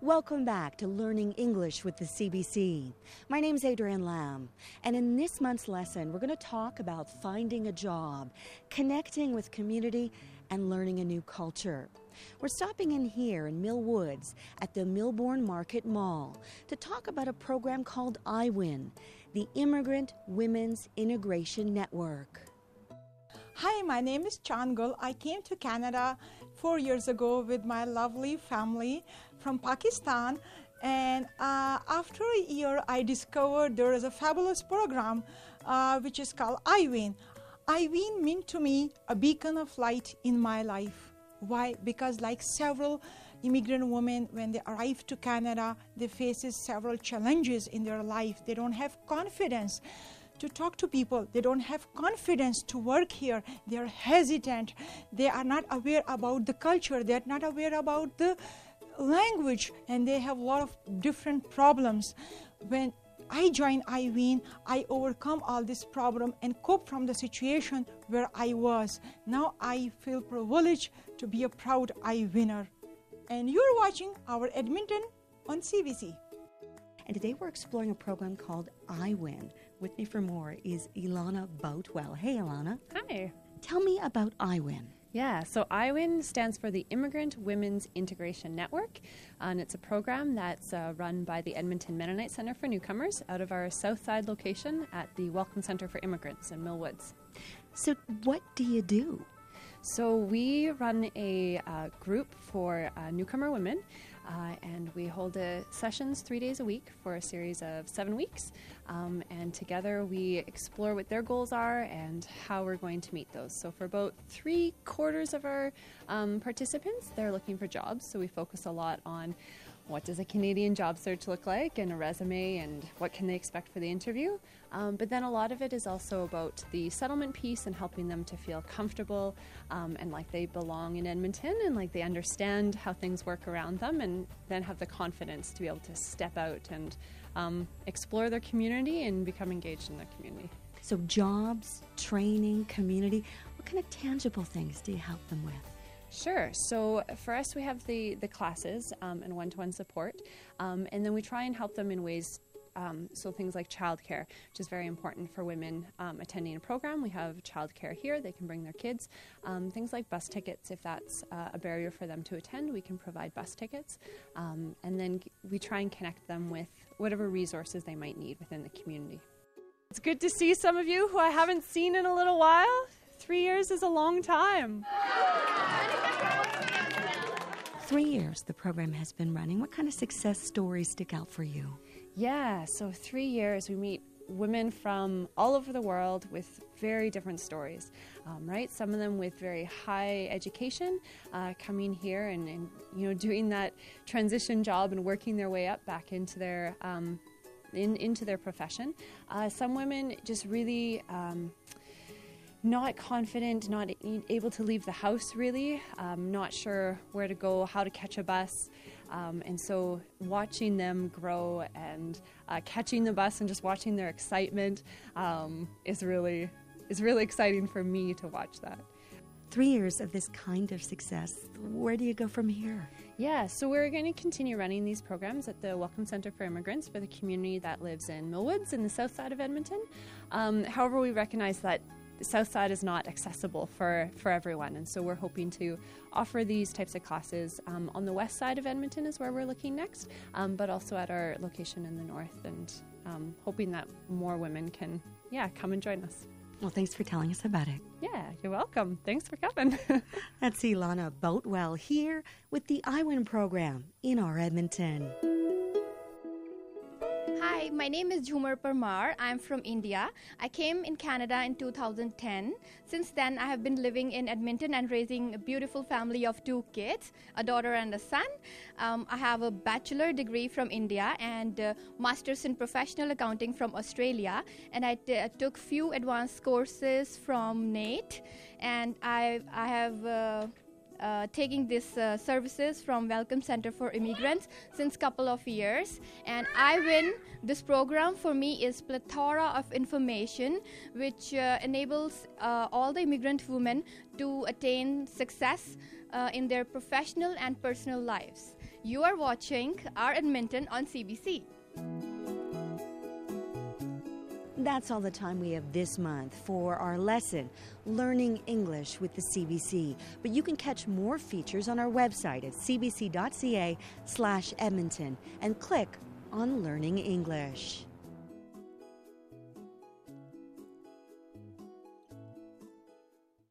Welcome back to Learning English with the CBC. My name is Adrienne Lamb, and in this month's lesson, we're going to talk about finding a job, connecting with community, and learning a new culture. We're stopping in here in Mill Woods at the Millbourne Market Mall to talk about a program called IWIN, the Immigrant Women's Integration Network. Hi, my name is Changul. I came to Canada four years ago with my lovely family from Pakistan. And uh, after a year, I discovered there is a fabulous program uh, which is called IWIN. IWIN meant to me a beacon of light in my life. Why? Because, like several immigrant women, when they arrive to Canada, they faces several challenges in their life. They don't have confidence to talk to people. They don't have confidence to work here. They are hesitant. They are not aware about the culture. They are not aware about the language, and they have a lot of different problems. When I join IWIN, I overcome all this problem and cope from the situation where I was. Now I feel privileged to be a proud IWINner. And you're watching our Edmonton on CBC. And today we're exploring a program called IWIN. With me for more is Ilana Boutwell. Hey, Ilana. Hi. Tell me about IWIN. Yeah, so IWIN stands for the Immigrant Women's Integration Network, and it's a program that's uh, run by the Edmonton Mennonite Center for Newcomers out of our Southside location at the Welcome Center for Immigrants in Millwoods. So, what do you do? So, we run a uh, group for uh, newcomer women uh, and we hold sessions three days a week for a series of seven weeks. Um, and together we explore what their goals are and how we're going to meet those. So, for about three quarters of our um, participants, they're looking for jobs. So, we focus a lot on what does a Canadian job search look like and a resume and what can they expect for the interview. Um, but then a lot of it is also about the settlement piece and helping them to feel comfortable um, and like they belong in Edmonton and like they understand how things work around them and then have the confidence to be able to step out and um, explore their community and become engaged in their community. So, jobs, training, community, what kind of tangible things do you help them with? Sure. So for us, we have the the classes um, and one to one support, um, and then we try and help them in ways. Um, so things like childcare, which is very important for women um, attending a program. We have childcare here; they can bring their kids. Um, things like bus tickets, if that's uh, a barrier for them to attend, we can provide bus tickets, um, and then we try and connect them with whatever resources they might need within the community. It's good to see some of you who I haven't seen in a little while. Three years is a long time. Three years the program has been running. What kind of success stories stick out for you? Yeah, so three years we meet women from all over the world with very different stories, um, right? Some of them with very high education, uh, coming here and, and, you know doing that transition job and working their way up back into their um, in, into their profession. Uh, some women just really. Um, not confident, not able to leave the house really, um, not sure where to go, how to catch a bus. Um, and so watching them grow and uh, catching the bus and just watching their excitement um, is really is really exciting for me to watch that. Three years of this kind of success. Where do you go from here? Yeah, so we're going to continue running these programs at the Welcome Center for Immigrants for the community that lives in Millwoods in the south side of Edmonton. Um, however, we recognize that the South Side is not accessible for, for everyone, and so we're hoping to offer these types of classes um, on the west side of Edmonton, is where we're looking next, um, but also at our location in the north, and um, hoping that more women can, yeah, come and join us. Well, thanks for telling us about it. Yeah, you're welcome. Thanks for coming. That's Ilana Boatwell here with the IWIN program in our Edmonton. Hi, my name is Jhumar Parmar. I'm from India. I came in Canada in 2010. Since then, I have been living in Edmonton and raising a beautiful family of two kids, a daughter and a son. Um, I have a bachelor degree from India and uh, master's in professional accounting from Australia. And I t- took few advanced courses from NAIT, and I I have. Uh, uh, taking these uh, services from Welcome Center for Immigrants since couple of years and IWIN this program for me is plethora of information which uh, enables uh, all the immigrant women to attain success uh, in their professional and personal lives You are watching our Edmonton on CBC. That's all the time we have this month for our lesson, Learning English with the CBC. But you can catch more features on our website at cbc.ca slash Edmonton and click on Learning English.